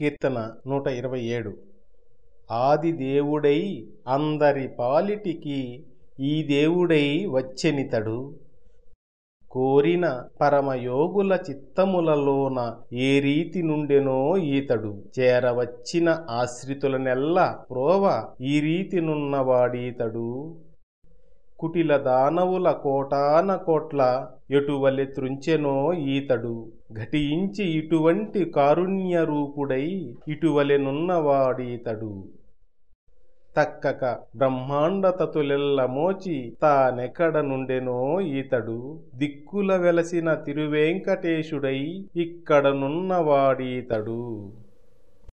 కీర్తన నూట ఇరవై ఏడు. ఆది దేవుడై అందరి పాలిటికి ఈ దేవుడై వచ్చెనితడు. కోరిన పరమయోగుల చిత్తములలోన ఏ రీతి నుండెనో ఈతడు. చేరవచ్చిన ఆశ్రితులనెల్ల ప్రోవ ఈ రీతినున్నవాడీతడు కుటిల దానవుల కోటాన కోట్ల ఎటువలె త్రుంచెనో ఈతడు. ఘటించి ఇటువంటి కారుణ్య రూపుడై ఇటువలెనున్నవాడీతడు తక్కక బ్రహ్మాండతతులెల్ల మోచి తానెక్కడ నుండెనో ఈతడు. దిక్కుల వెలసిన తిరువేంకటేశుడై ఇక్కడనున్నవాడీతడు.